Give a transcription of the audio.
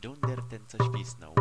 Don't dare ten such peace now.